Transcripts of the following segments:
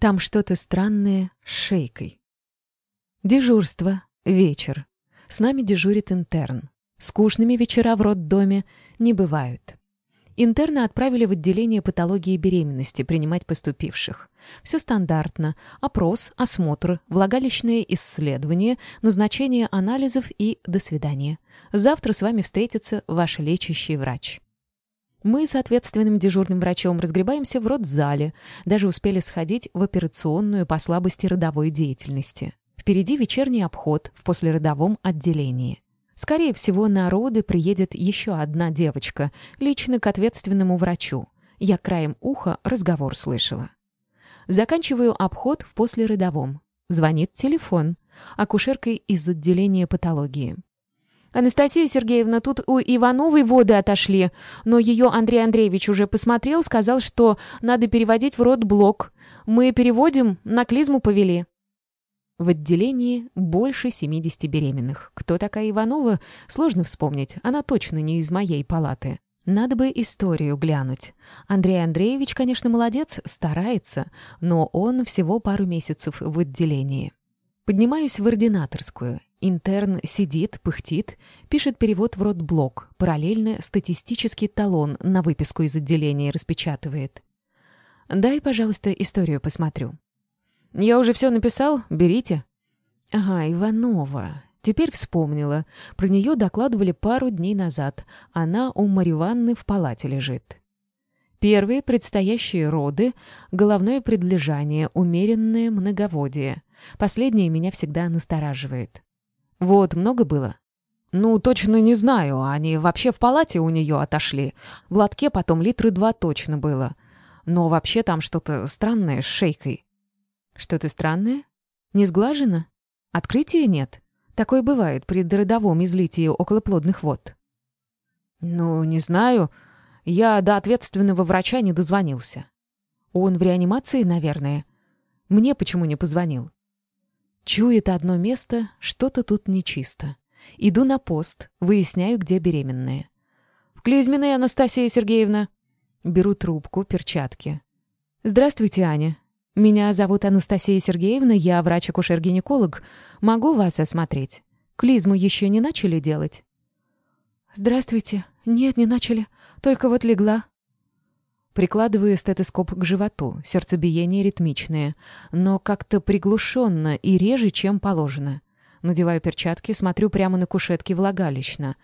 Там что-то странное с шейкой. Дежурство. Вечер. С нами дежурит интерн. Скучными вечера в роддоме не бывают. Интерна отправили в отделение патологии беременности принимать поступивших. Все стандартно. Опрос, осмотр, влагалищные исследования, назначение анализов и до свидания. Завтра с вами встретится ваш лечащий врач. Мы с ответственным дежурным врачом разгребаемся в родзале, даже успели сходить в операционную по слабости родовой деятельности. Впереди вечерний обход в послеродовом отделении. Скорее всего, на роды приедет еще одна девочка, лично к ответственному врачу. Я краем уха разговор слышала. Заканчиваю обход в послеродовом. Звонит телефон. Акушеркой из отделения патологии. «Анастасия Сергеевна, тут у Ивановой воды отошли, но ее Андрей Андреевич уже посмотрел, сказал, что надо переводить в рот блок. Мы переводим, на клизму повели». В отделении больше 70 беременных. Кто такая Иванова, сложно вспомнить. Она точно не из моей палаты. Надо бы историю глянуть. Андрей Андреевич, конечно, молодец, старается, но он всего пару месяцев в отделении. Поднимаюсь в ординаторскую. Интерн сидит, пыхтит, пишет перевод в родблок, параллельно статистический талон на выписку из отделения распечатывает. «Дай, пожалуйста, историю посмотрю». «Я уже все написал, берите». «Ага, Иванова. Теперь вспомнила. Про нее докладывали пару дней назад. Она у Марьи Ивановны в палате лежит». Первые предстоящие роды, головное предлежание, умеренное многоводие. Последнее меня всегда настораживает. Вот, много было? Ну, точно не знаю. Они вообще в палате у нее отошли. В лотке потом литры два точно было. Но вообще там что-то странное с шейкой. Что-то странное? Не сглажено? Открытия нет? Такое бывает при дородовом излитии околоплодных вод. Ну, не знаю. Я до ответственного врача не дозвонился. Он в реанимации, наверное. Мне почему не позвонил? Чует одно место, что-то тут нечисто. Иду на пост, выясняю, где беременная. «В Клизминой, Анастасия Сергеевна!» Беру трубку, перчатки. «Здравствуйте, Аня. Меня зовут Анастасия Сергеевна, я врач-акушер-гинеколог. Могу вас осмотреть? Клизму еще не начали делать?» «Здравствуйте. Нет, не начали. Только вот легла». Прикладываю стетоскоп к животу, сердцебиение ритмичное, но как-то приглушенно и реже, чем положено. Надеваю перчатки, смотрю прямо на кушетке влагалищно.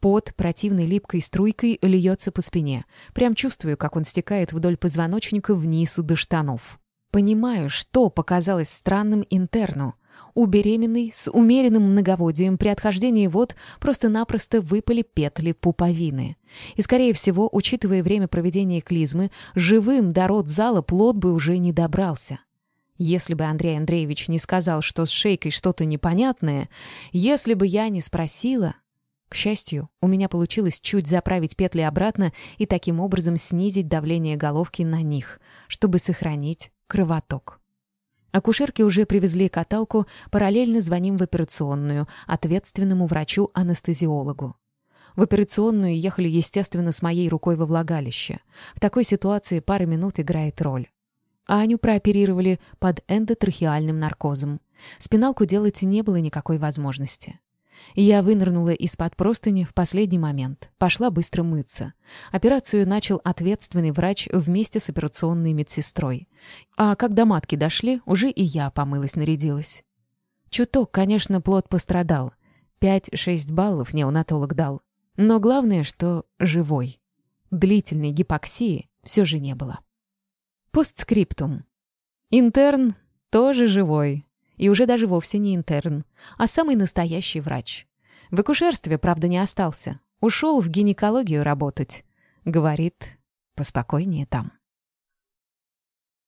Пот противной липкой струйкой льется по спине. Прям чувствую, как он стекает вдоль позвоночника вниз до штанов. Понимаю, что показалось странным интерну. У беременной с умеренным многоводием при отхождении вод просто-напросто выпали петли пуповины. И, скорее всего, учитывая время проведения клизмы, живым до родзала плод бы уже не добрался. Если бы Андрей Андреевич не сказал, что с шейкой что-то непонятное, если бы я не спросила... К счастью, у меня получилось чуть заправить петли обратно и таким образом снизить давление головки на них, чтобы сохранить кровоток. Акушерки уже привезли каталку, параллельно звоним в операционную, ответственному врачу-анестезиологу. В операционную ехали, естественно, с моей рукой во влагалище. В такой ситуации пара минут играет роль. Аню прооперировали под эндотрахеальным наркозом. Спиналку делать не было никакой возможности. Я вынырнула из-под простыни в последний момент. Пошла быстро мыться. Операцию начал ответственный врач вместе с операционной медсестрой. А когда матки дошли, уже и я помылась-нарядилась. Чуток, конечно, плод пострадал. 5-6 баллов неонатолог дал. Но главное, что живой. Длительной гипоксии все же не было. Постскриптум. Интерн тоже живой. И уже даже вовсе не интерн, а самый настоящий врач. В акушерстве, правда, не остался. Ушел в гинекологию работать. Говорит, поспокойнее там.